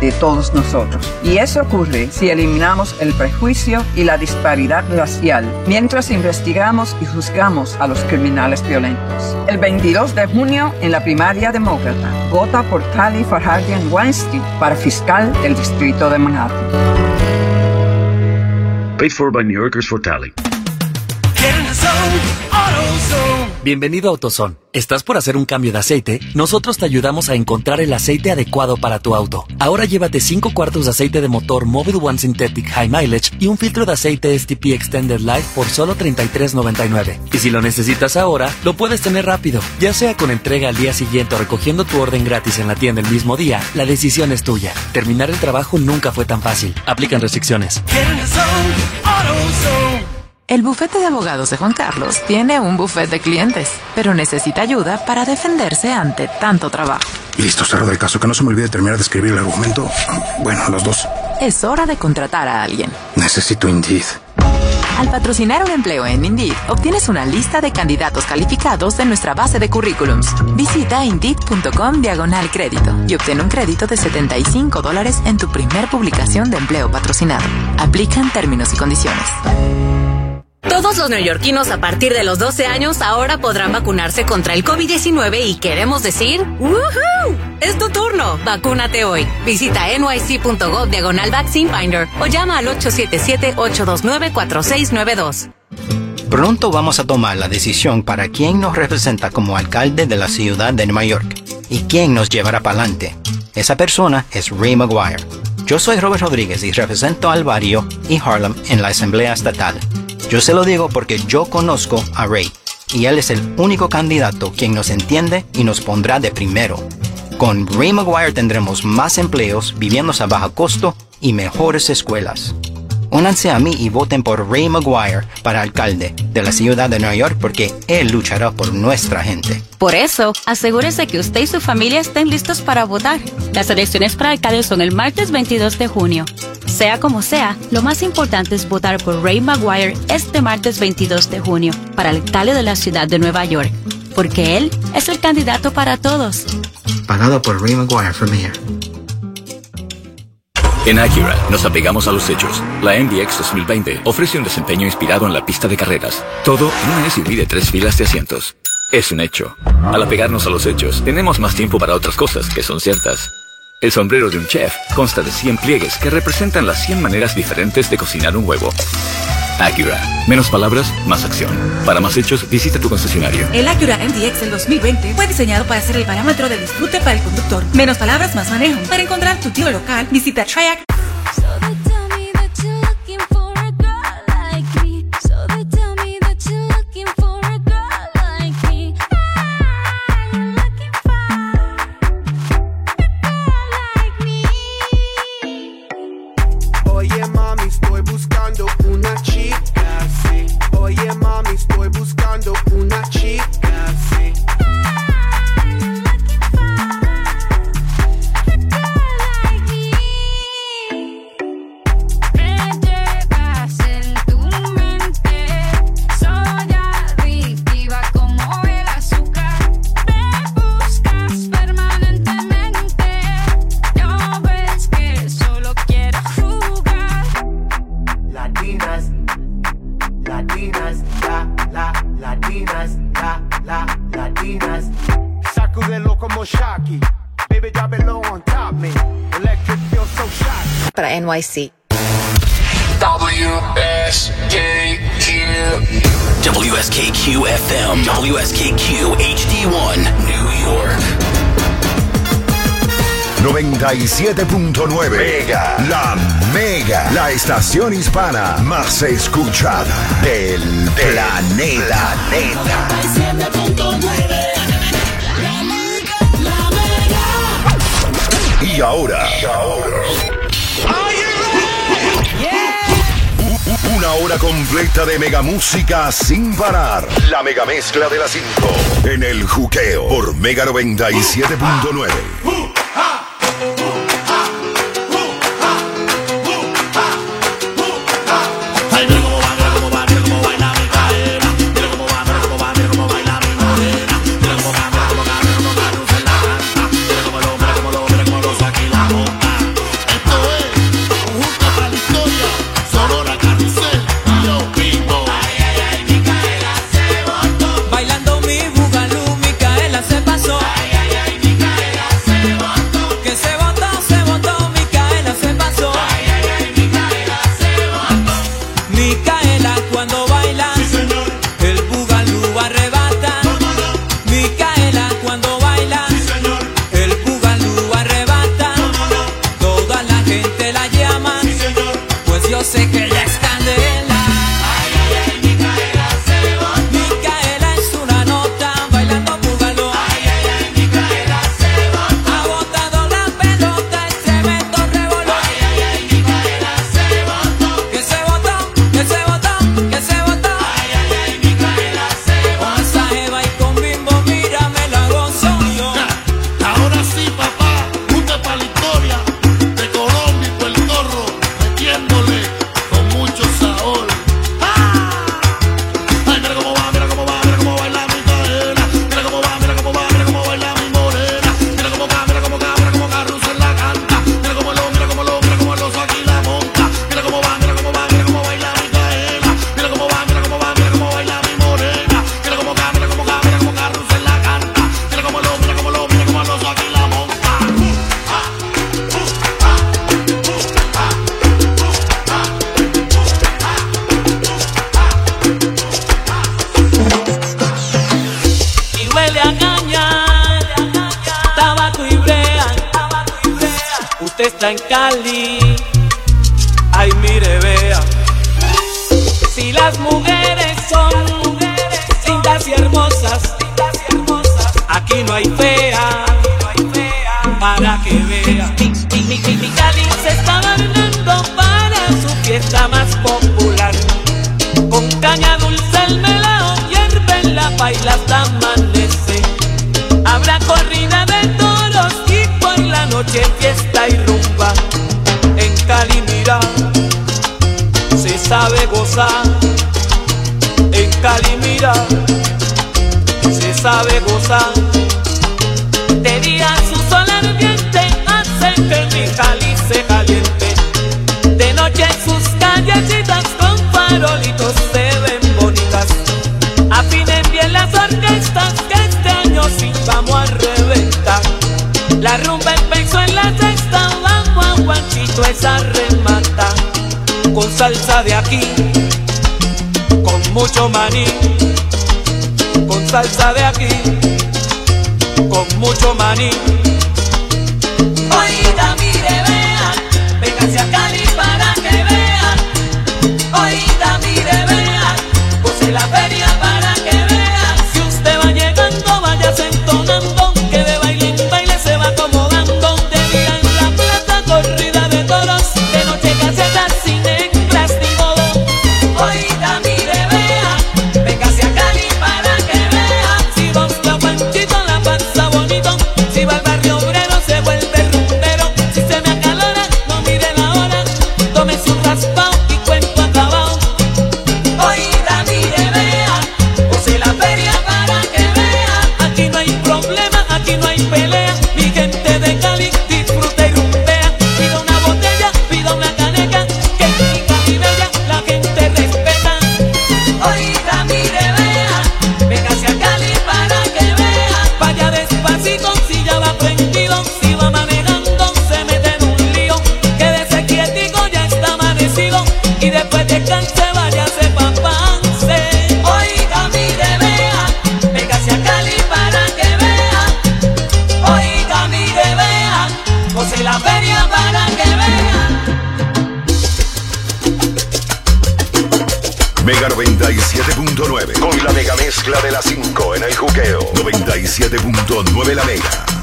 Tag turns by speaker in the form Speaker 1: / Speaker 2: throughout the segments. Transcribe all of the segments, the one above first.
Speaker 1: de todos nosotros. Y eso ocurre si eliminamos el prejuicio y la disparidad racial mientras investigamos y juzgamos a los criminales violentos. El 22 de junio, en la primaria demócrata, vota por Tali Farhadian Weinstein para fiscal del distrito de Manhattan.
Speaker 2: Paid for by New Yorkers for Tally.
Speaker 3: Bienvenido a AutoZone. ¿Estás por hacer un cambio de aceite? Nosotros te ayudamos a encontrar el aceite adecuado para tu auto. Ahora llévate 5 cuartos de aceite de motor Mobile One Synthetic High Mileage y un filtro de aceite STP Extended Life por solo $33.99. Y si lo necesitas ahora, lo puedes tener rápido. Ya sea con entrega al día siguiente o recogiendo tu orden gratis en la tienda el mismo día, la decisión es tuya. Terminar el trabajo nunca fue tan fácil. Aplican restricciones.
Speaker 4: El bufete de abogados de Juan Carlos tiene un bufete de clientes, pero necesita ayuda para defenderse ante tanto trabajo.
Speaker 5: Listo, cerro del caso. Que no se me olvide terminar de escribir el argumento. Bueno, los dos.
Speaker 4: Es hora de contratar a alguien.
Speaker 5: Necesito Indeed.
Speaker 4: Al patrocinar un empleo en Indeed, obtienes una lista de candidatos calificados de nuestra base de currículums. Visita Indeed.com diagonal crédito y obtén un crédito de 75 dólares en tu primer publicación de empleo patrocinado. Aplican términos y condiciones.
Speaker 6: Todos los neoyorquinos a partir de los 12 años ahora podrán vacunarse contra el COVID-19 y queremos decir ¡Woohoo! Es tu turno. Vacúnate hoy. Visita nyc.gov diagonal vaccine finder o llama al 877-829-4692.
Speaker 7: Pronto vamos a tomar la decisión para quién nos representa como alcalde de la ciudad de Nueva York y quién nos llevará para adelante. Esa persona es Ray Maguire. Yo soy Robert Rodríguez y represento al barrio y Harlem en la Asamblea Estatal. Yo se lo digo porque yo conozco a Ray y él es el único candidato quien nos entiende y nos pondrá de primero. Con Ray Maguire tendremos más empleos, viviendas a bajo costo y mejores escuelas. Únanse a mí y voten por Ray Maguire para alcalde de la ciudad de Nueva York porque él luchará por nuestra gente.
Speaker 8: Por eso, asegúrese que usted y su familia estén listos para votar. Las elecciones para alcalde son el martes 22 de junio. Sea como sea, lo más importante es votar por Ray Maguire este martes 22 de junio para alcalde de la ciudad de Nueva York, porque él es el candidato para todos.
Speaker 7: Pagado por Ray Maguire for Mayor.
Speaker 9: En Acura nos apegamos a los hechos. La MDX 2020 ofrece un desempeño inspirado en la pista de carreras. Todo en una SUV de tres filas de asientos. Es un hecho. Al apegarnos a los hechos, tenemos más tiempo para otras cosas que son ciertas. El sombrero de un chef consta de 100 pliegues que representan las 100 maneras diferentes de cocinar un huevo. Acura. Menos palabras, más acción. Para más hechos, visita tu concesionario.
Speaker 10: El Acura MDX del 2020 fue diseñado para ser el parámetro de disfrute para el conductor. Menos palabras, más manejo. Para encontrar tu tío local, visita Triac.
Speaker 11: NYC.
Speaker 12: WSKQ. WSKQ FM. WSKQ HD1. New York.
Speaker 13: 97.9 Mega. La Mega. La estación hispana más escuchada del planeta. Y ahora. U- Una hora completa de mega música sin parar. La mega mezcla de las 5 en el juqueo por Mega 97.9.
Speaker 14: yo sé que sabe gozar. De día su sol ardiente hace que mi cáliz caliente. De noche sus callecitas con farolitos se ven bonitas. Afinen bien las orquestas que este año sí vamos a reventar. La rumba empezó en la sexta, vamos a guanchito esa remata. Con salsa de aquí, con mucho maní con salsa de aquí, con mucho maní. Oiga, mire, vean, véngase a Cali para que vean. Oiga.
Speaker 15: Mega 97.9 con la mega mezcla de las 5 en el juqueo. 97.9 la mega.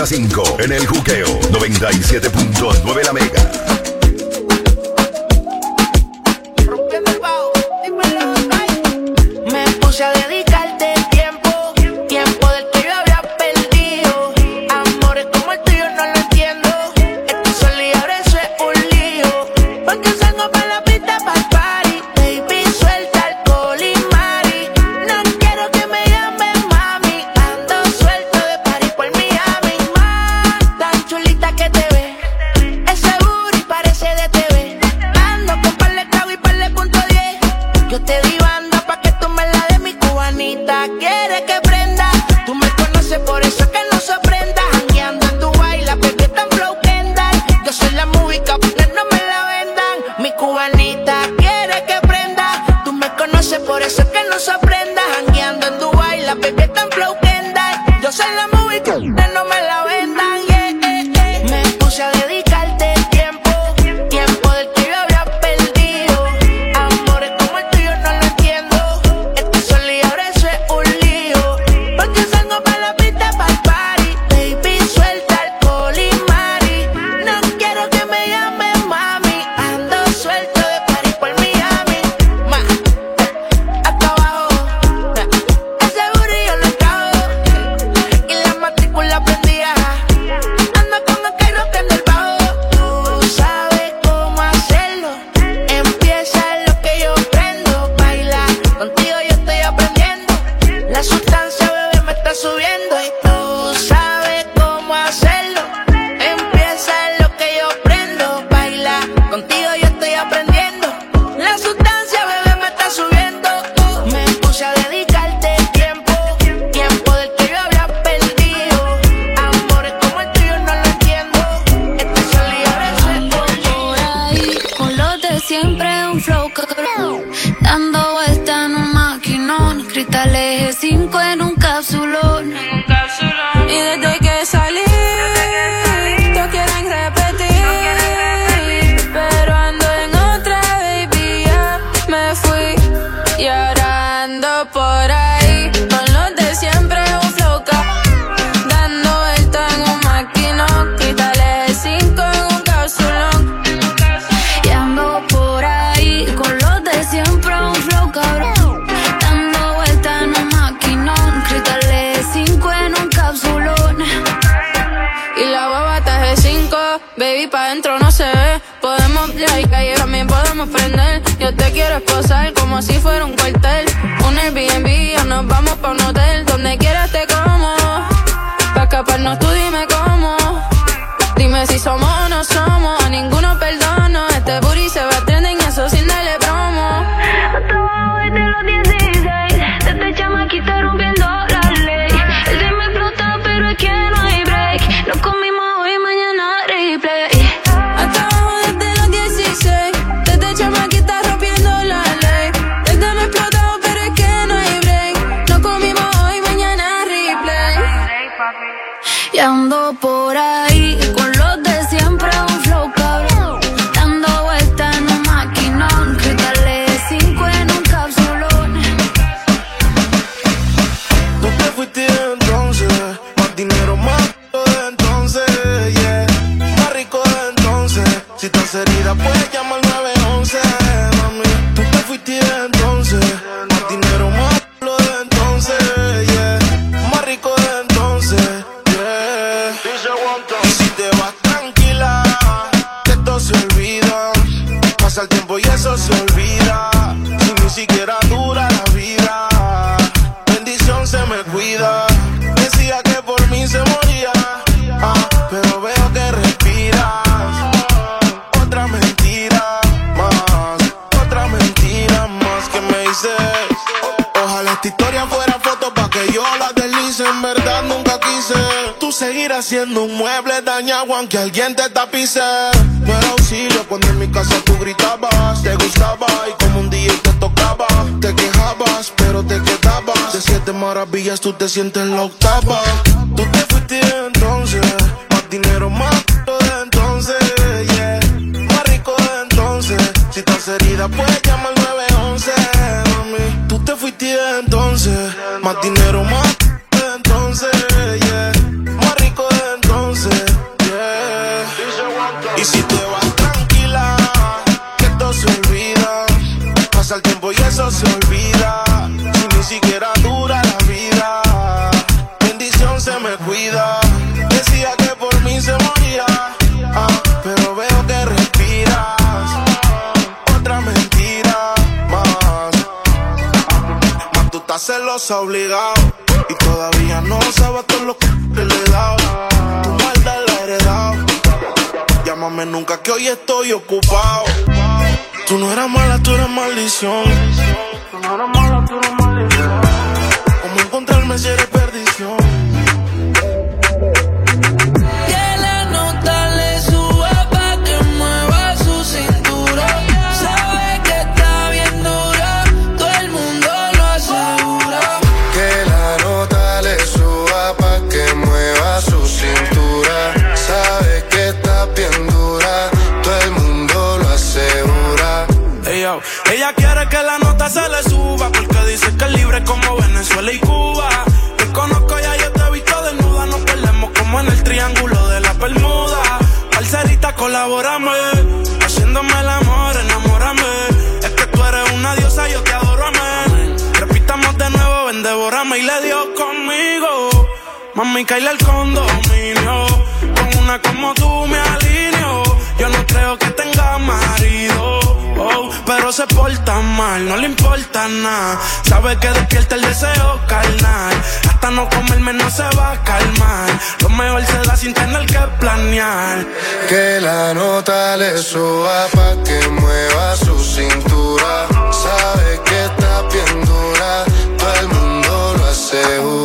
Speaker 16: en
Speaker 17: el juqueo 97.9.
Speaker 18: baby, pa'
Speaker 19: dentro no se ve. Podemos like, ahí también podemos prender. Yo te quiero esposar como si fuera un cuartel. Un Airbnb, o nos vamos pa' un hotel. Donde quieras te como. Pa' escaparnos tú dime cómo. Dime si somos o no somos.
Speaker 20: sigue siendo un mueble dañado aunque alguien te tapice. No era auxilio cuando en mi casa tú gritabas, te gustaba y como un día te tocaba, te quejabas, pero te quedabas. De siete maravillas tú te sientes en la octava. Tú te fuiste entonces, más dinero, más de entonces, yeah. Más rico de entonces, si estás herida puedes llamar 911, mami. Tú te fuiste entonces, más dinero, más obligado. Y todavía no sabes todo lo que te le he dado. Tu maldad la he heredado. Llámame nunca que hoy estoy ocupado. Tú no eras mala, tú eras maldición.
Speaker 21: Caíle el condominio. Con una como tú me alineo. Yo no creo que tenga marido. oh, pero se porta mal, no le importa nada. Sabe que despierta el deseo carnal. Hasta no comerme no se va a calmar. Lo mejor se da sin tener que planear.
Speaker 20: Que la nota le suba pa' que mueva su cintura. Sabe que está bien dura, todo el mundo lo asegura.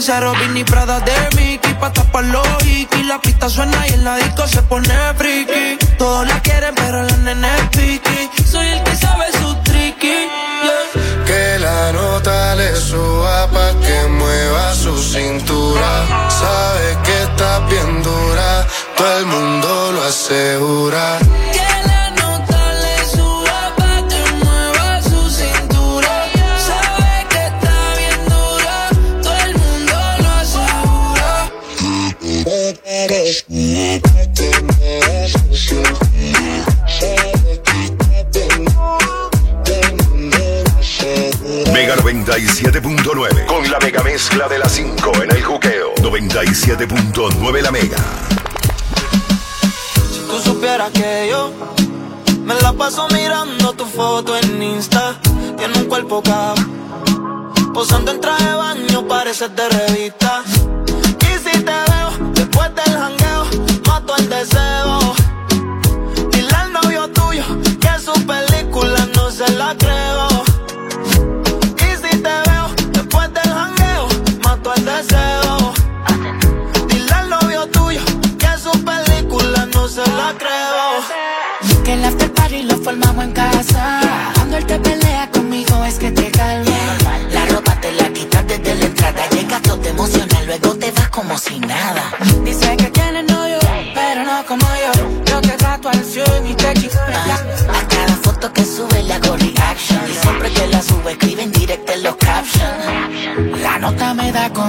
Speaker 22: Sincero. Vini Prada de Mickey, pa' tapar los hikis. La pista suena y en la disco se pone friki. Todos la quieren, pero la nena es piqui. Soy el que sabe su tricky. yeah.
Speaker 20: Que la nota le suba pa' que mueva su cintura. Sabe que está bien dura, todo el mundo lo asegura.
Speaker 22: Que
Speaker 13: Mega 97.9 con la mega mezcla de las 5 en el juqueo. 97.9 la mega.
Speaker 22: Si tú supieras que yo me la paso mirando tu foto en Insta. Tiene un cuerpo cabrón. Posando en traje de baño, pareces de revista. Y si te veo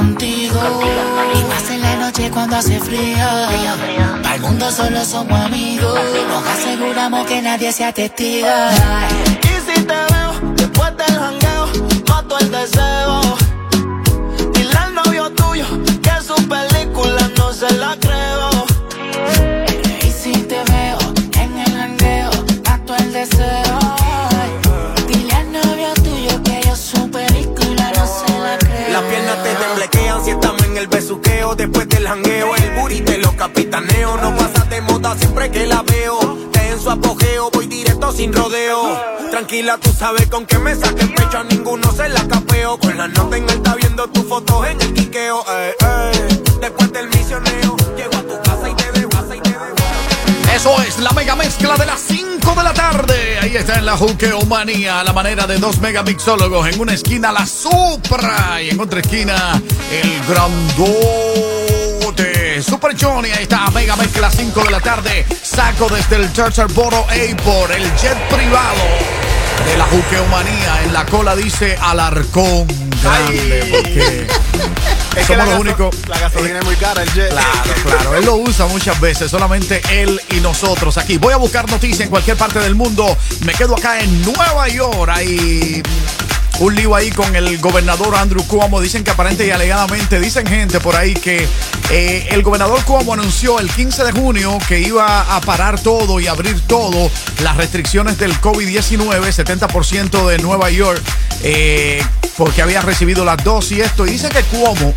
Speaker 22: Y
Speaker 12: más en la noche cuando hace frío. Para el mundo solo somos amigos. Nos aseguramos que nadie sea testigo.
Speaker 22: Y si te veo después del jangueo, mato el deseo.
Speaker 10: Siempre que la veo. Te en su apogeo, voy directo sin rodeo. Tranquila, tú sabes con que me saque el pecho. A ninguno se la capeo. Con la nota en alta viendo tus fotos en el quiqueo. eh, eh. Después del misioneo, llego a tu casa y te dejo.
Speaker 23: Eso es la mega mezcla de las 5 de la tarde. Ahí está en la Juqueomanía, a la manera de dos megamixólogos. En una esquina la Supra y en otra esquina el Super Johnny, ahí está, mega mezcla 5 de la tarde. Saco desde el Boro Airport, el jet privado de la Juqueomanía. En la cola dice Alarcón. grande, porque
Speaker 24: Es
Speaker 23: somos los únicos.
Speaker 24: la gasolina es muy cara, el jet.
Speaker 23: Claro, claro. Él lo usa muchas veces, solamente él y nosotros aquí. Voy a buscar noticias en cualquier parte del mundo. Me quedo acá en Nueva York. Hay un lío ahí con el gobernador Andrew Cuomo. Dicen que aparente y alegadamente, dicen gente por ahí que eh, el gobernador Cuomo anunció el 15 de junio que iba a parar todo y abrir todo las restricciones del COVID-19, 70% de Nueva York, eh, porque había recibido las dosis y esto. Y dice que Cuomo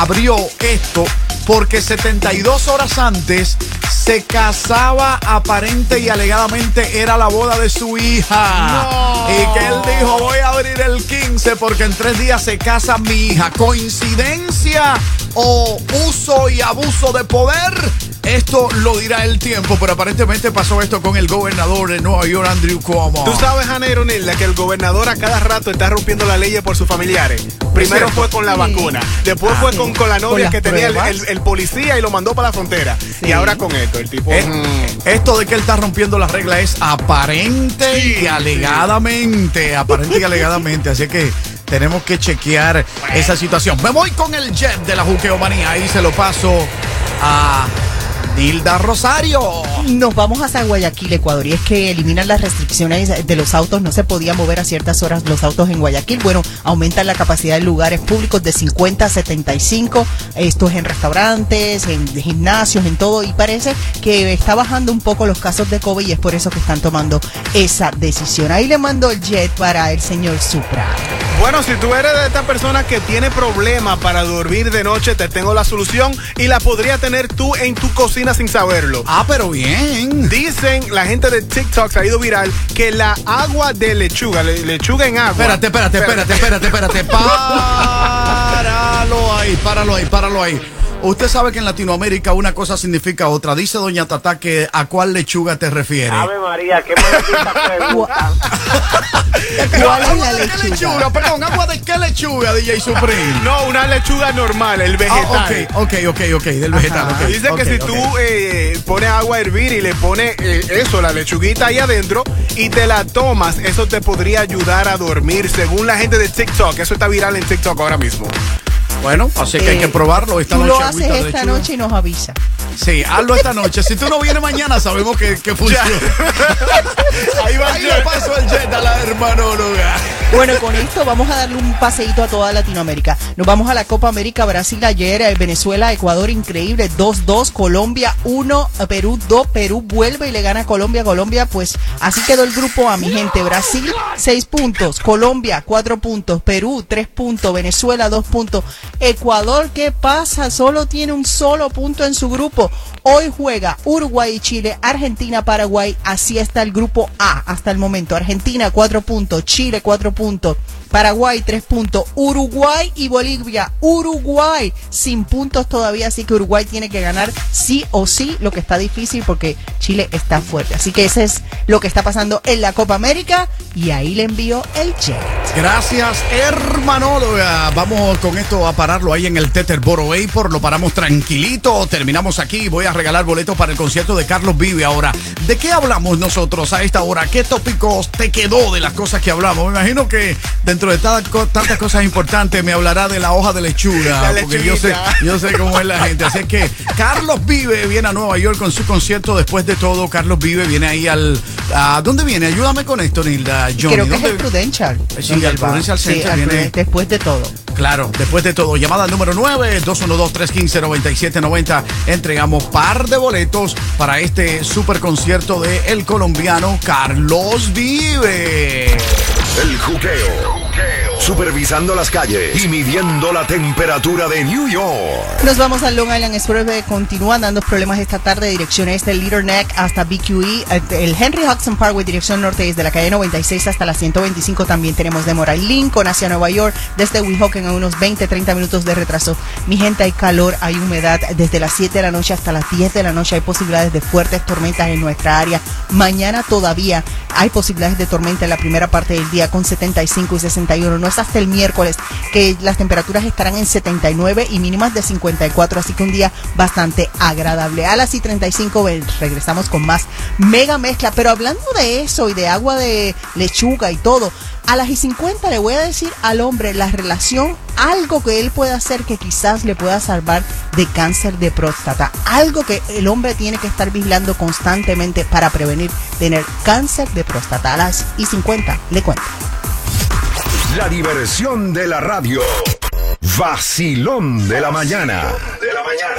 Speaker 23: abrió esto porque 72 horas antes se casaba aparente y alegadamente era la boda de su hija. Y que él dijo, voy a abrir el 15 porque en tres días se casa mi hija. ¿Coincidencia o uso y abuso de poder? Esto lo dirá el tiempo, pero aparentemente pasó esto con el gobernador de Nueva York, Andrew Cuomo.
Speaker 24: Tú sabes, Janeiro Nilda, que el gobernador a cada rato está rompiendo la ley por sus familiares. Primero fue con la
Speaker 23: Sí.
Speaker 24: vacuna, después
Speaker 23: Ah,
Speaker 24: fue
Speaker 23: sí.
Speaker 24: con, con la novia que tenía el,
Speaker 23: pruebas.
Speaker 24: el- el policía y lo mandó para la frontera. Y ahora con esto, el tipo...
Speaker 23: Eh,
Speaker 24: mm.
Speaker 23: Esto de que él está rompiendo las reglas es aparente y alegadamente. Aparente y alegadamente. Así que tenemos que chequear esa situación. Me voy con el jet de la juqueomanía y se lo paso a Hilda Rosario.
Speaker 25: Nos vamos hasta Guayaquil, Ecuador, y es que eliminan las restricciones de los autos, no se podía mover a ciertas horas los autos en Guayaquil. Bueno, aumentan la capacidad de lugares públicos de 50 a 75, esto es en restaurantes, en gimnasios, en todo, y parece que está bajando un poco los casos de COVID y es por eso que están tomando esa decisión. Ahí le mando el jet para el señor Supra.
Speaker 24: Bueno, si tú eres de esta persona que tiene problemas para dormir de noche, te tengo la solución y la podría tener tú en tu cocina sin saberlo.
Speaker 23: Ah, pero bien.
Speaker 24: Dicen, la gente de TikTok se ha ido viral, que la agua de lechuga, le- lechuga en agua.
Speaker 23: Espérate, espérate, espérate, espérate, espérate. Páralo ahí, páralo ahí, páralo ahí. Usted sabe que en Latinoamérica una cosa significa otra. Dice Doña Tata que a cuál lechuga te refieres.
Speaker 26: Ave María, qué maldita pregunta.
Speaker 25: ¿Cuál es la
Speaker 23: ¿Agua de qué lechuga? Perdón, ¿agua de qué lechuga, DJ Supreme?
Speaker 24: No, una lechuga normal, el vegetal.
Speaker 23: Ah, ok, ok, ok, ok, del vegetal. ok,
Speaker 24: Dice que si tú eh, pones agua a hervir y le pones eh, eso, la lechuguita ahí adentro, y te la tomas, eso te podría ayudar a dormir, según la gente de TikTok. Eso está viral en TikTok ahora mismo.
Speaker 23: Bueno, así que hay
Speaker 25: Eh,
Speaker 23: que probarlo esta
Speaker 25: Tú
Speaker 23: noche.
Speaker 25: lo haces esta
Speaker 23: lechuga.
Speaker 25: noche y nos avisa.
Speaker 23: Sí, hazlo esta noche. Si tú no vienes mañana, sabemos que, que funciona.
Speaker 24: Ahí va el
Speaker 23: Ahí le
Speaker 24: jet.
Speaker 23: paso el jet a la hermanóloga.
Speaker 25: Bueno, con esto vamos a darle un paseíto a toda Latinoamérica. Nos vamos a la Copa América Brasil ayer, eh, Venezuela, Ecuador, increíble, 2-2, Colombia 1, eh, Perú 2, Perú vuelve y le gana a Colombia, Colombia, pues así quedó el grupo A, mi gente, Brasil 6 puntos, Colombia 4 puntos, Perú 3 puntos, Venezuela 2 puntos, Ecuador, ¿qué pasa? Solo tiene un solo punto en su grupo. Hoy juega Uruguay Chile, Argentina, Paraguay, así está el grupo A hasta el momento. Argentina 4 puntos, Chile 4 puntos, Paraguay 3 puntos, Uruguay y Bolivia, Uruguay sin puntos todavía, así que Uruguay tiene que ganar sí o sí, lo que está difícil porque Chile está fuerte. Así que ese es lo que está pasando en la Copa América y ahí le envío el jet.
Speaker 23: Gracias, hermanóloga. Vamos con esto a pararlo ahí en el Teterboro Airport. Lo paramos tranquilito. Terminamos aquí. Voy a regalar boletos para el concierto de Carlos Vive ahora. ¿De qué hablamos nosotros a esta hora? ¿Qué tópicos te quedó de las cosas que hablamos? Me imagino que dentro de tantas cosas importantes me hablará de la hoja de lechuga.
Speaker 24: La
Speaker 23: porque yo sé, yo sé cómo es la gente. Así que Carlos Vive viene a Nueva York con su concierto. Después de todo, Carlos Vive viene ahí al. ¿A dónde viene? Ayúdame con esto, Nilda. Johnny.
Speaker 25: Creo que es
Speaker 23: ¿Dónde-
Speaker 25: el Prudential.
Speaker 23: Sí,
Speaker 25: va.
Speaker 23: Prudential Center viene-
Speaker 25: después de todo.
Speaker 23: Claro, después de todo, llamada al número 9, 212-315-9790. Entregamos par de boletos para este super concierto de el colombiano Carlos Vive.
Speaker 17: El juqueo. Supervisando las calles y midiendo la temperatura de New York.
Speaker 25: Nos vamos al Long Island Expressway. Continúan dando problemas esta tarde. Dirección este, Little Neck hasta BQE. eh, El Henry Hudson Parkway, dirección norte, desde la calle 96 hasta la 125. También tenemos de Moral Lincoln hacia Nueva York. Desde Weehawken a unos 20, 30 minutos de retraso. Mi gente, hay calor, hay humedad. Desde las 7 de la noche hasta las 10 de la noche hay posibilidades de fuertes tormentas en nuestra área. Mañana todavía hay posibilidades de tormenta en la primera parte del día con 75 y 61. Es hasta el miércoles que las temperaturas estarán en 79 y mínimas de 54, así que un día bastante agradable. A las y 35 ven, regresamos con más mega mezcla, pero hablando de eso y de agua de lechuga y todo, a las y 50 le voy a decir al hombre la relación, algo que él puede hacer que quizás le pueda salvar de cáncer de próstata. Algo que el hombre tiene que estar vigilando constantemente para prevenir tener cáncer de próstata. A las y 50 le cuento.
Speaker 13: La diversión de la radio. Vacilón de la mañana.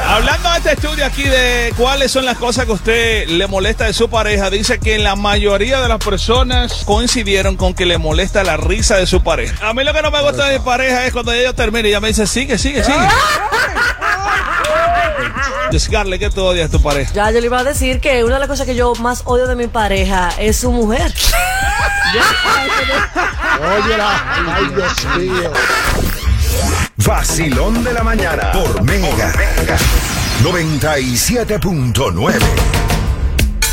Speaker 27: Hablando de este estudio aquí de cuáles son las cosas que a usted le molesta de su pareja, dice que la mayoría de las personas coincidieron con que le molesta la risa de su pareja. A mí lo que no me gusta de mi pareja es cuando ella termina y ella me dice, sigue, sigue, sigue. Scarlett, ¿qué tú odias de tu pareja?
Speaker 28: Ya yo le iba a decir que una de las cosas que yo más odio de mi pareja es su mujer.
Speaker 13: Óyela. Ay, Dios mío. Vacilón de la mañana por Mega. 97.9.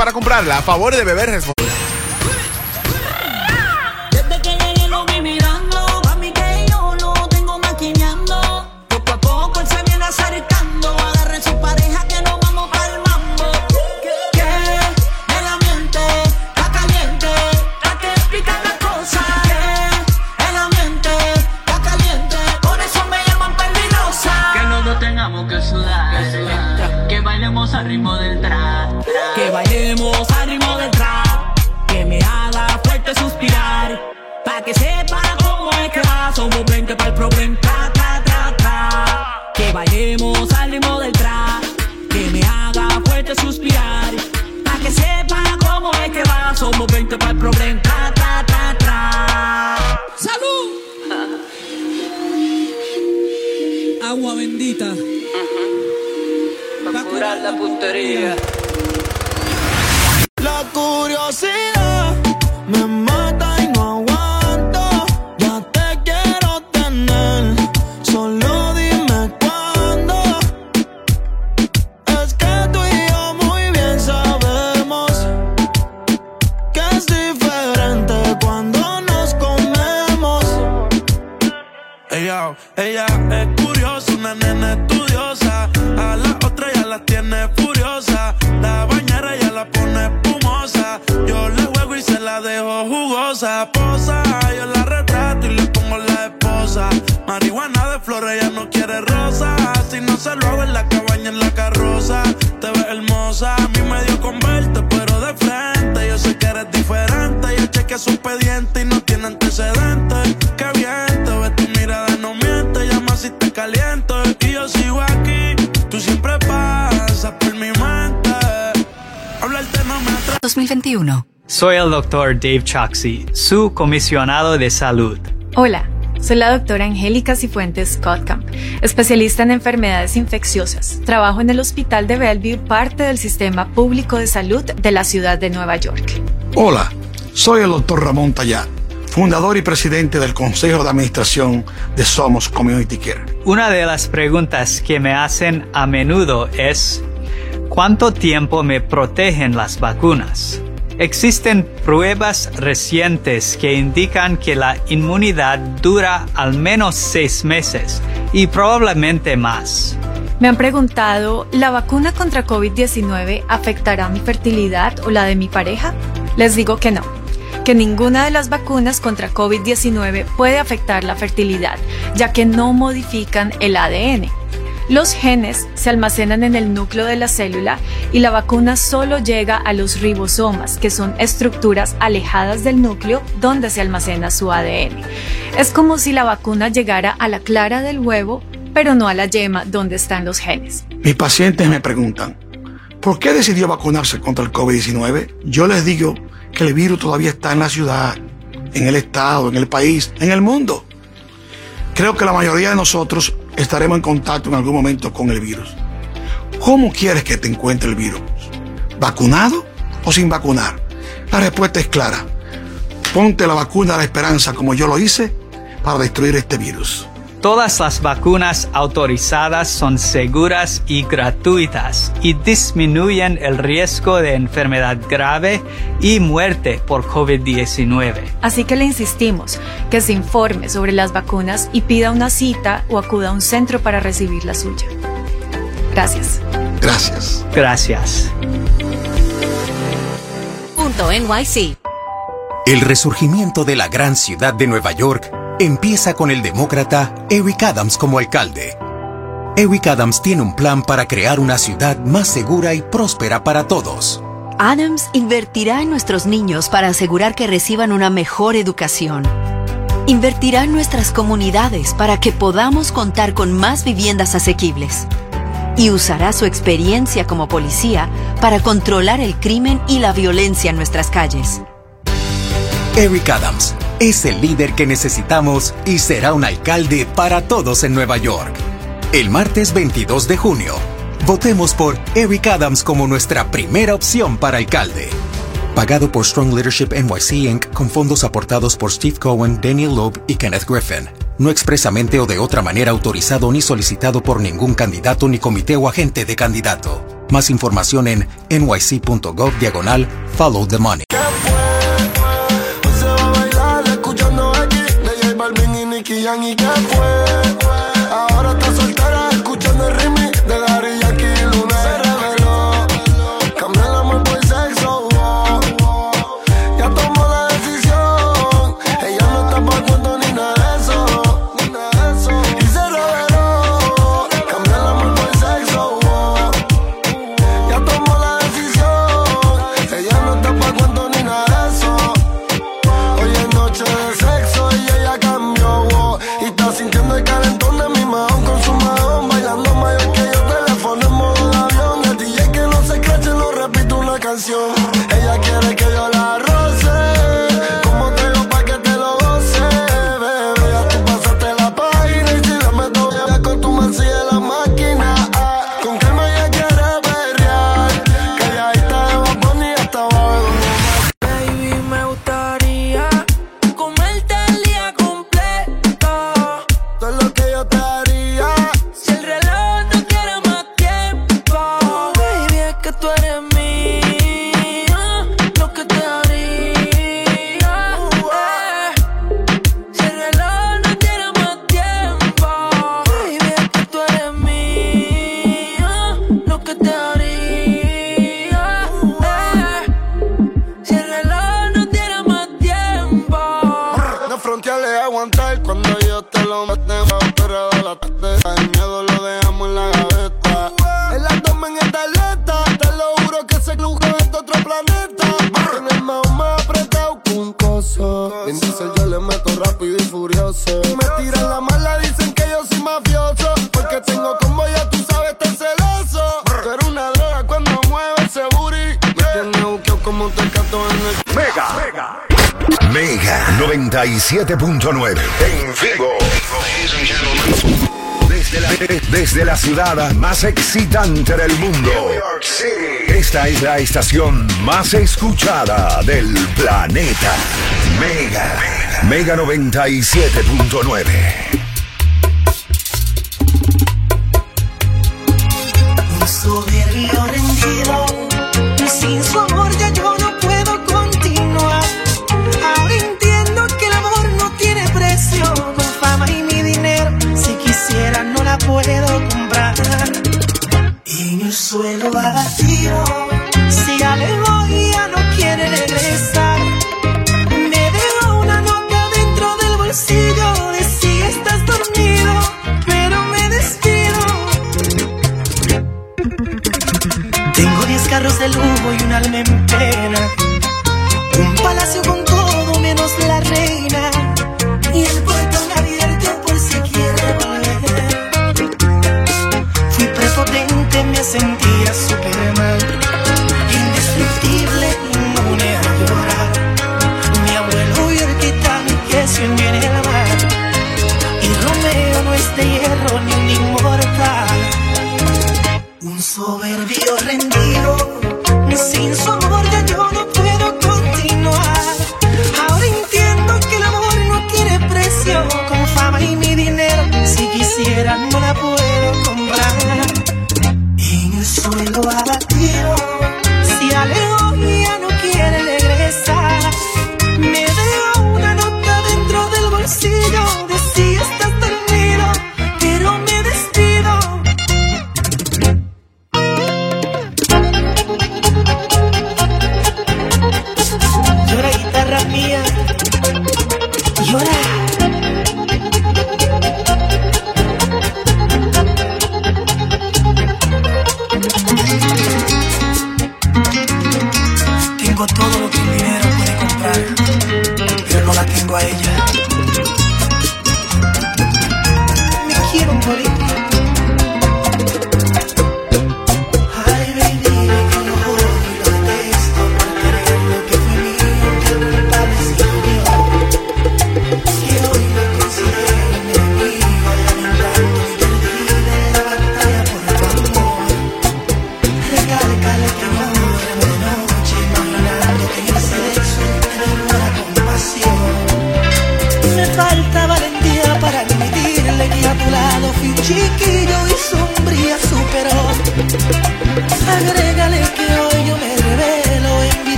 Speaker 24: para comprarla. A favor de beber responsable.
Speaker 14: Curar la puntería.
Speaker 21: La curiosidad
Speaker 29: Soy el doctor Dave Choxy, su comisionado de salud.
Speaker 30: Hola, soy la doctora Angélica Cifuentes Scottcamp, especialista en enfermedades infecciosas. Trabajo en el Hospital de Bellevue, parte del Sistema Público de Salud de la ciudad de Nueva York.
Speaker 31: Hola, soy el doctor Ramón Tallá, fundador y presidente del Consejo de Administración de Somos Community Care.
Speaker 29: Una de las preguntas que me hacen a menudo es, ¿cuánto tiempo me protegen las vacunas? Existen pruebas recientes que indican que la inmunidad dura al menos seis meses y probablemente más.
Speaker 30: Me han preguntado, ¿la vacuna contra COVID-19 afectará mi fertilidad o la de mi pareja? Les digo que no, que ninguna de las vacunas contra COVID-19 puede afectar la fertilidad, ya que no modifican el ADN. Los genes se almacenan en el núcleo de la célula y la vacuna solo llega a los ribosomas, que son estructuras alejadas del núcleo donde se almacena su ADN. Es como si la vacuna llegara a la clara del huevo, pero no a la yema donde están los genes.
Speaker 31: Mis pacientes me preguntan, ¿por qué decidió vacunarse contra el COVID-19? Yo les digo que el virus todavía está en la ciudad, en el estado, en el país, en el mundo. Creo que la mayoría de nosotros estaremos en contacto en algún momento con el virus. ¿Cómo quieres que te encuentre el virus? ¿Vacunado o sin vacunar? La respuesta es clara. Ponte la vacuna de la esperanza como yo lo hice para destruir este virus.
Speaker 29: Todas las vacunas autorizadas son seguras y gratuitas y disminuyen el riesgo de enfermedad grave y muerte por COVID-19.
Speaker 30: Así que le insistimos que se informe sobre las vacunas y pida una cita o acuda a un centro para recibir la suya. Gracias.
Speaker 31: Gracias.
Speaker 29: Gracias.
Speaker 6: Punto NYC.
Speaker 3: El resurgimiento de la gran ciudad de Nueva York empieza con el demócrata Eric Adams como alcalde. Eric Adams tiene un plan para crear una ciudad más segura y próspera para todos.
Speaker 6: Adams invertirá en nuestros niños para asegurar que reciban una mejor educación. Invertirá en nuestras comunidades para que podamos contar con más viviendas asequibles. Y usará su experiencia como policía para controlar el crimen y la violencia en nuestras calles.
Speaker 3: Eric Adams es el líder que necesitamos y será un alcalde para todos en Nueva York. El martes 22 de junio, votemos por Eric Adams como nuestra primera opción para alcalde. Pagado por Strong Leadership NYC Inc. con fondos aportados por Steve Cohen, Daniel Loeb y Kenneth Griffin. No expresamente o de otra manera autorizado ni solicitado por ningún candidato ni comité o agente de candidato. Más información en nyc.gov diagonal follow the money.
Speaker 20: Nicky Jam y qué fue.
Speaker 18: 97.9. En vivo. Desde la, desde la ciudad más excitante del mundo. Esta es la estación más escuchada del planeta. Mega. Mega 97.9.
Speaker 32: soberbio rendido.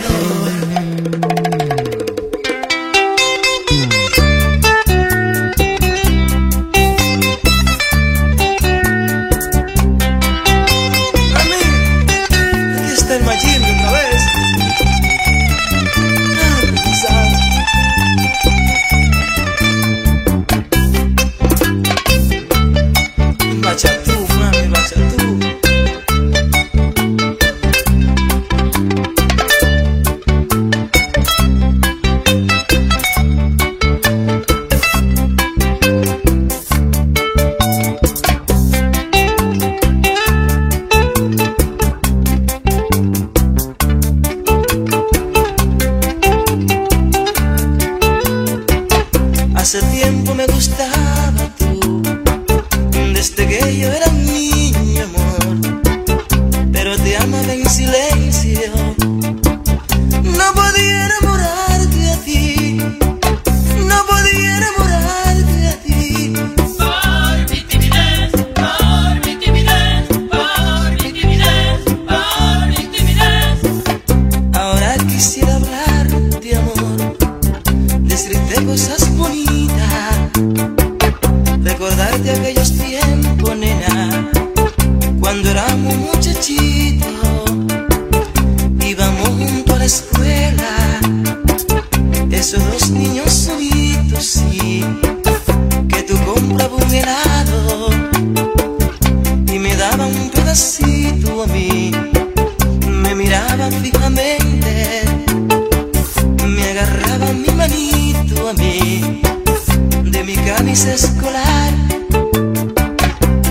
Speaker 32: Yo
Speaker 18: escolar.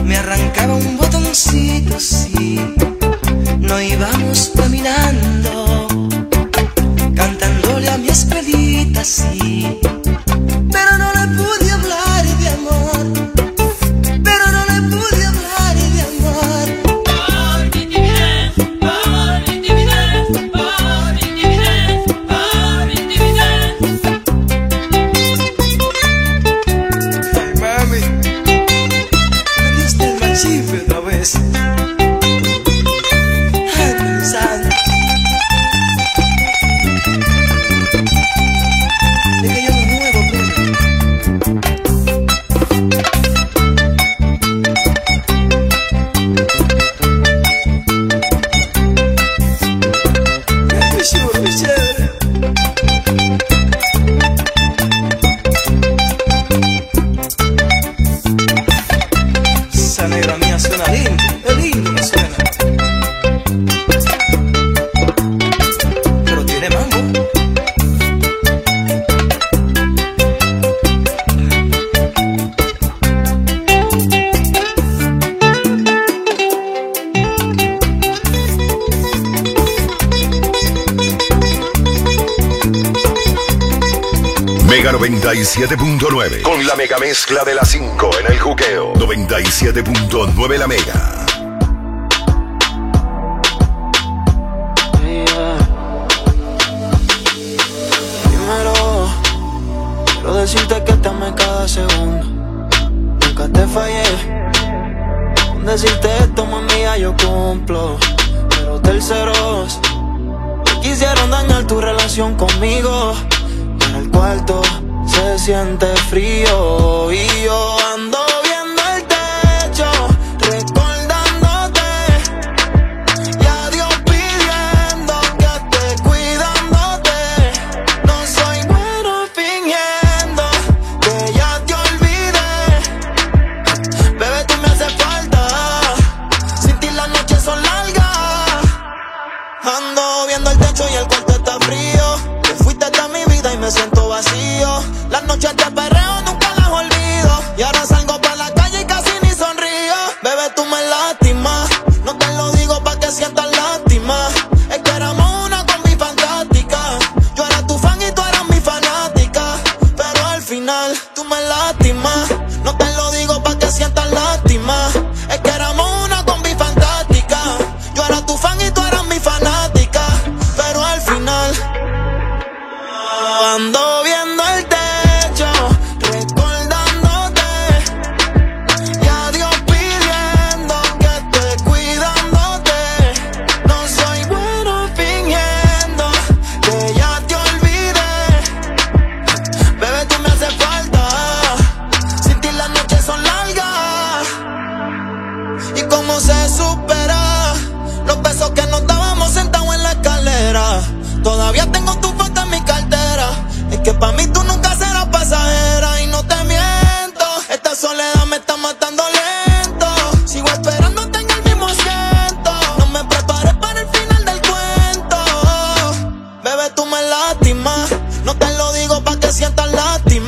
Speaker 18: Me arrancaba un botoncito
Speaker 17: 9 la mega.
Speaker 22: Primero, quiero decirte que te amé cada segundo. Nunca te fallé. Con decirte esto, mía yo cumplo. Pero terceros, quisieron dañar tu relación conmigo. Pero el cuarto se siente frío y yo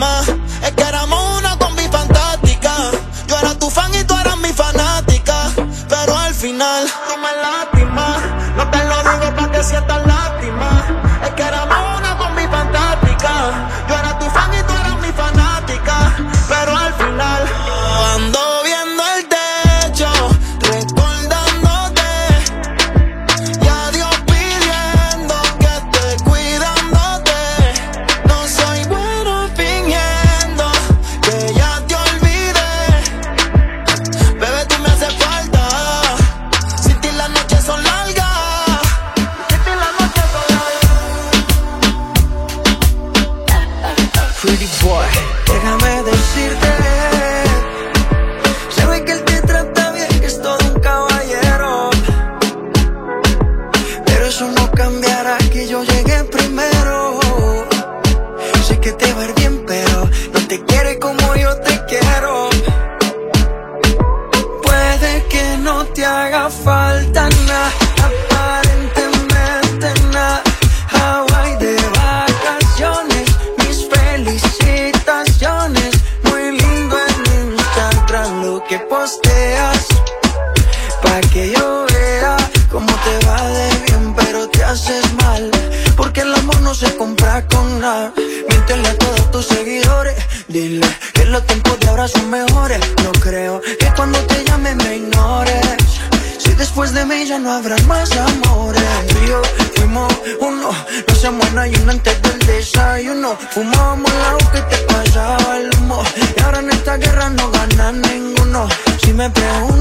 Speaker 22: Es que éramos una combi fantástica. Yo era tu fan y tú eras mi fanática. Pero al final, tú me lastimas. No te lo digo para que sientas la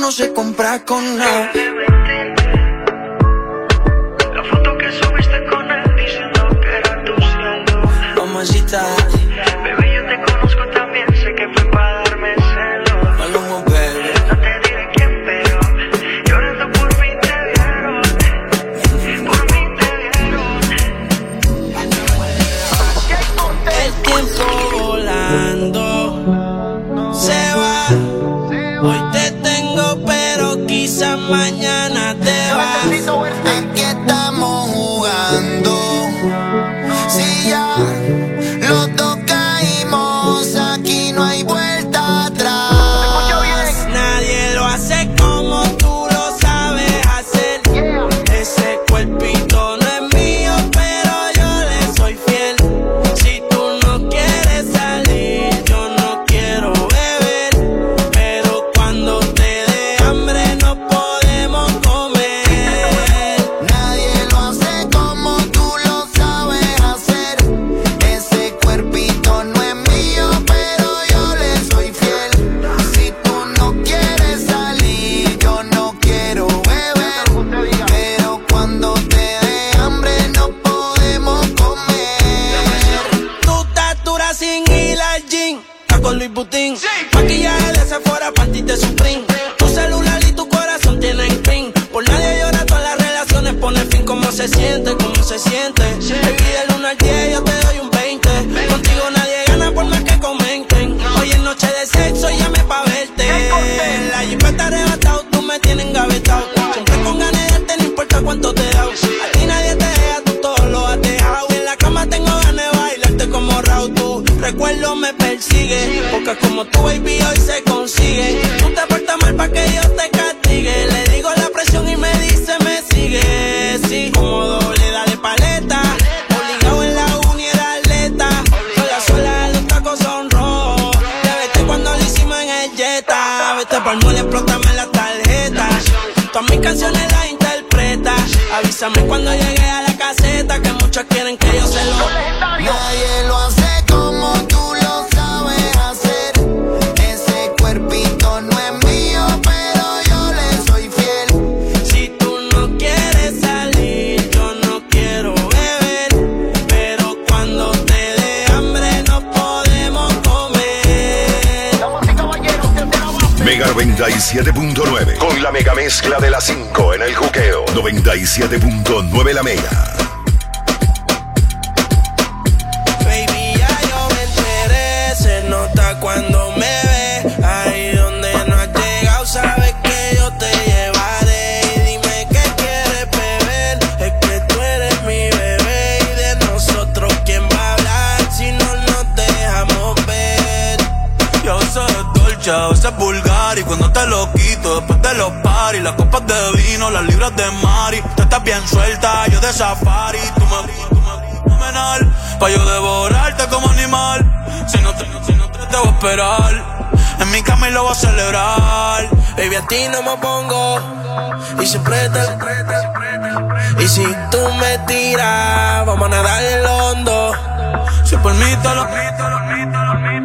Speaker 22: no se compra con nada.
Speaker 17: Mega mezcla de las 5 en el juqueo. 97.9 la mega.
Speaker 33: Baby, ya yo me enteré. Se nota cuando me ve. Ahí donde no has llegado, sabes que yo te llevaré. Y dime qué quieres beber. Es que tú eres mi bebé. Y de nosotros, ¿quién va a hablar si no nos dejamos ver?
Speaker 21: Y a veces es dolce, a veces es vulgar Y cuando te lo quito después de los paris Las copas de vino, las libras de Mari Tú estás bien suelta, yo de safari Tú me, tú me, fenomenal Pa' yo devorarte como animal Si no te, si no te, te voy a esperar En mi cama y lo voy a celebrar
Speaker 33: Baby, a ti no me pongo y siempre te Y si tú me tiras, vamos a nadar el hondo.
Speaker 21: Si por mí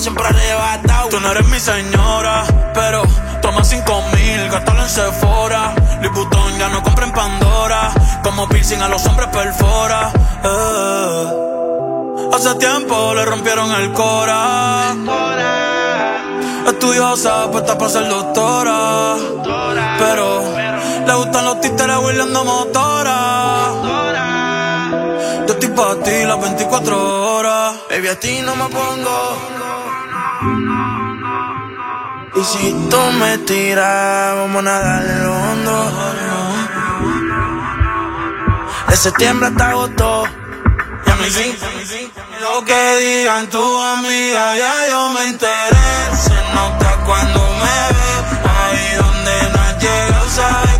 Speaker 33: Siempre arrebatado.
Speaker 21: Tú no eres mi señora, pero toma cinco mil, gástalo en Sephora. Liputón ya no compra en Pandora, como piercing a los hombres perfora. Eh. Hace tiempo le rompieron el cora. Estudiosa, puesta para ser doctora. Pero le gustan los títeres huirleando motora. Yo estoy para ti las 24 horas.
Speaker 33: Baby, a ti no me pongo. Y si tú me tiras, vamos a nadar en lo hondo. De septiembre hasta agosto.
Speaker 21: Y a mí sí, lo que digan tu amiga, ya yo me enteré. Se nota cuando me ve, ahí donde no has llegado,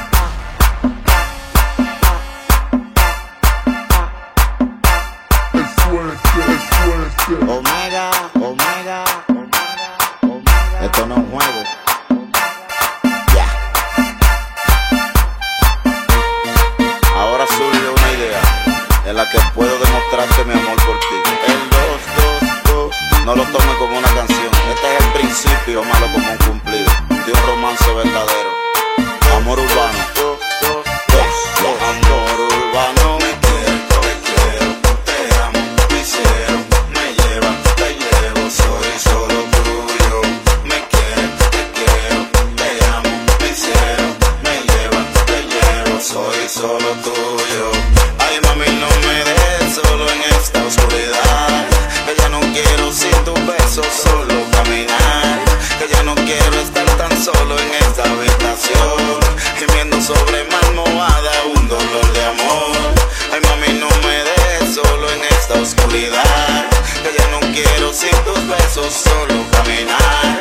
Speaker 34: Que ya no quiero sin tus besos solo caminar.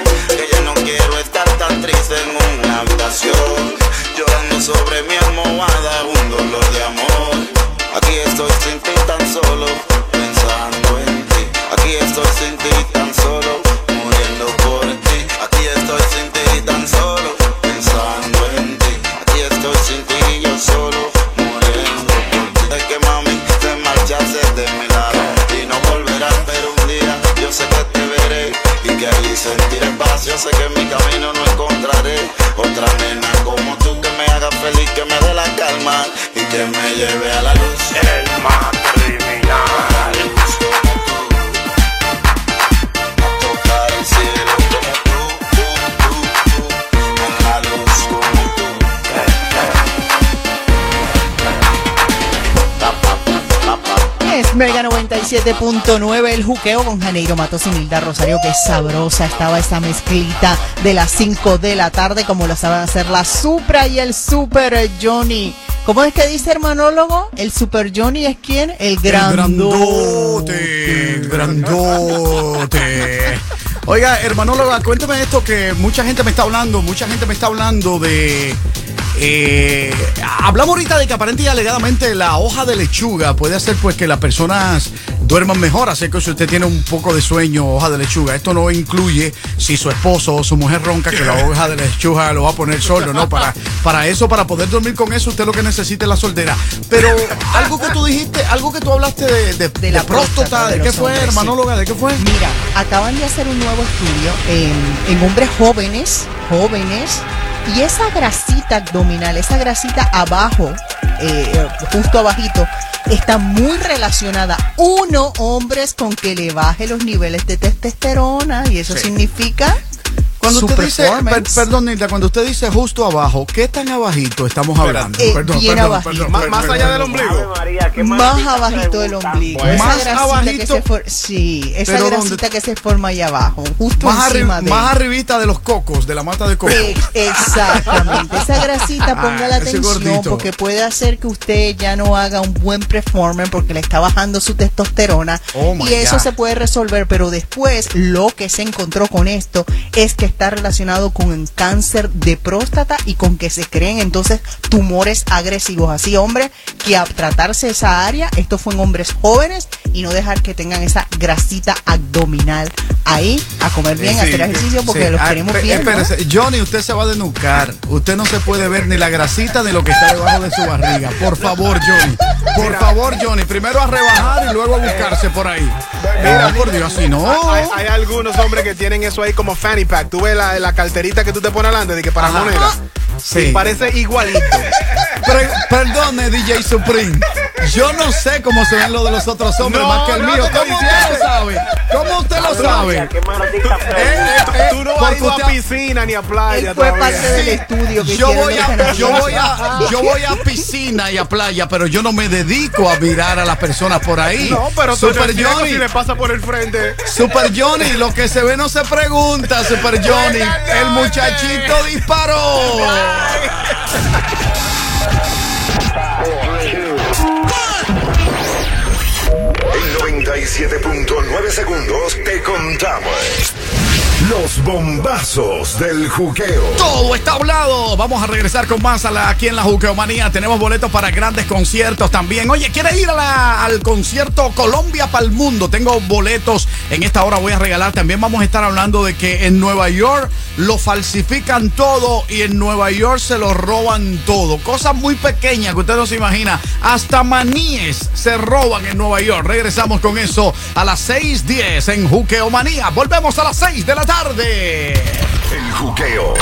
Speaker 25: 97.9 el juqueo con Janeiro Matos y Milda Rosario. Qué sabrosa estaba esa mezclita de las 5 de la tarde, como lo saben hacer la Supra y el Super Johnny. ¿Cómo es que dice hermanólogo? El Super Johnny es quién? El grandote.
Speaker 23: El grandote. Oiga, hermanóloga, cuéntame esto que mucha gente me está hablando, mucha gente me está hablando de... eh, hablamos ahorita de que aparente y alegadamente la hoja de lechuga puede hacer pues que las personas duerman mejor, así que si usted tiene un poco de sueño, hoja de lechuga, esto no incluye si su esposo o su mujer ronca que la hoja de lechuga lo va a poner solo, ¿no? Para, para eso, para poder dormir con eso, usted lo que necesita es la soltera. Pero algo que tú dijiste, algo que tú hablaste de, de, de
Speaker 25: la
Speaker 23: próstata,
Speaker 25: próstata,
Speaker 23: ¿de
Speaker 25: de
Speaker 23: qué fue,
Speaker 25: hombres, sí.
Speaker 23: hermanóloga? ¿De qué fue?
Speaker 25: Mira, acaban de hacer un nuevo estudio en, en hombres jóvenes, jóvenes, y esa grasita abdominal, esa grasita abajo, eh, justo abajito, está muy relacionada, uno, hombres, con que le baje los niveles de testosterona, y eso
Speaker 23: Sí.
Speaker 25: significa
Speaker 23: Cuando usted dice, per- perdón, Nilda, cuando usted dice justo abajo, ¿qué tan abajito estamos hablando?
Speaker 25: Eh, bien abajito.
Speaker 24: Más, más allá del ombligo.
Speaker 25: más abajito del ombligo.
Speaker 23: Más abajito.
Speaker 25: que se for- sí, esa grasita
Speaker 23: ¿dónde?
Speaker 25: que se forma ahí abajo, justo
Speaker 23: Más, arri-
Speaker 25: encima de
Speaker 23: más arribita de los cocos, de la mata de coco.
Speaker 25: Eh, Exactamente, esa grasita
Speaker 23: Ah,
Speaker 25: ponga la atención
Speaker 23: gordito.
Speaker 25: porque puede hacer que usted ya no haga un buen performance porque le está bajando su testosterona
Speaker 23: Oh,
Speaker 25: y eso
Speaker 23: God.
Speaker 25: se puede resolver, pero después lo que se encontró con esto es que está relacionado con el cáncer de próstata y con que se creen entonces tumores agresivos. Así, hombre, que a tratarse esa área, esto fue en hombres jóvenes y no dejar que tengan esa grasita abdominal ahí a comer bien, a hacer ejercicio porque
Speaker 23: sí.
Speaker 25: los
Speaker 23: Ah,
Speaker 25: queremos bien.
Speaker 23: Johnny, usted se va a denucar. Usted no se puede ver ni la grasita ni lo que está debajo de su barriga. Por favor, Johnny. Por favor, Johnny. Primero a rebajar y luego a buscarse por ahí. Mira, por Dios, así no.
Speaker 24: Hay, hay algunos hombres que tienen eso ahí como fanny pack. Tú ves la, la carterita que tú te pones adelante de que para
Speaker 23: Ajá.
Speaker 24: moneda.
Speaker 23: Sí.
Speaker 24: Sí, parece igualito.
Speaker 23: Pre- perdone, DJ Supreme. Yo no sé cómo se ven los de los otros hombres
Speaker 24: No,
Speaker 23: más que el
Speaker 24: no
Speaker 23: mío. ¿Cómo usted lo sabe? ¿Cómo usted lo sabe? Eh, eh, eh,
Speaker 24: Tú no a piscina ni a playa.
Speaker 25: Él fue
Speaker 24: todavía.
Speaker 25: parte del estudio que
Speaker 23: yo voy, a, yo, voy a, yo voy a piscina y a playa, pero yo no me dedico a mirar a las personas por ahí.
Speaker 24: No, pero tú
Speaker 23: Super Johnny,
Speaker 24: si le pasa por el frente.
Speaker 23: Super Johnny, lo que se ve no se pregunta, Super Johnny. El muchachito disparó.
Speaker 17: El
Speaker 13: 97.9 segundos te contamos los bombazos del juqueo.
Speaker 23: Todo está hablado. Vamos a regresar con más a la, aquí en la Juqueomanía. Tenemos boletos para grandes conciertos también. Oye, ¿quieres ir a la- al concierto Colombia para el Mundo? Tengo boletos. En esta hora voy a regalar. También vamos a estar hablando de que en Nueva York lo falsifican todo y en Nueva York se lo roban todo. Cosas muy pequeñas que usted no se imagina. Hasta maníes se roban en Nueva York. Regresamos con eso a las 6:10 en Juqueomanía. Volvemos a las 6 de la tarde.
Speaker 13: El juqueo.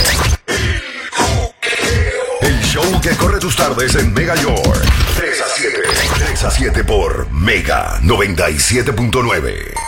Speaker 13: El show que corre tus tardes en Mega York. 3 a 7. 3 a 7 por Mega 97.9.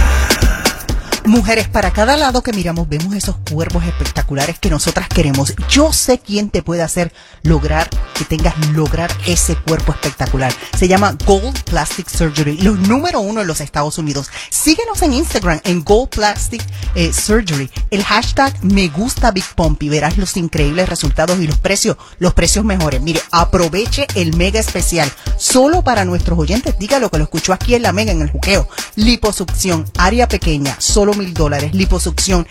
Speaker 25: Mujeres, para cada lado que miramos vemos esos cuerpos espectaculares que nosotras queremos. Yo sé quién te puede hacer lograr que tengas lograr ese cuerpo espectacular. Se llama Gold Plastic Surgery, los número uno en los Estados Unidos. Síguenos en Instagram en Gold Plastic eh, Surgery. El hashtag me gusta Big Pump y verás los increíbles resultados y los precios, los precios mejores. Mire, aproveche el mega especial solo para nuestros oyentes. Dígalo que lo escuchó aquí en la mega en el juqueo. Liposucción, área pequeña, solo mil dólares. Liposucción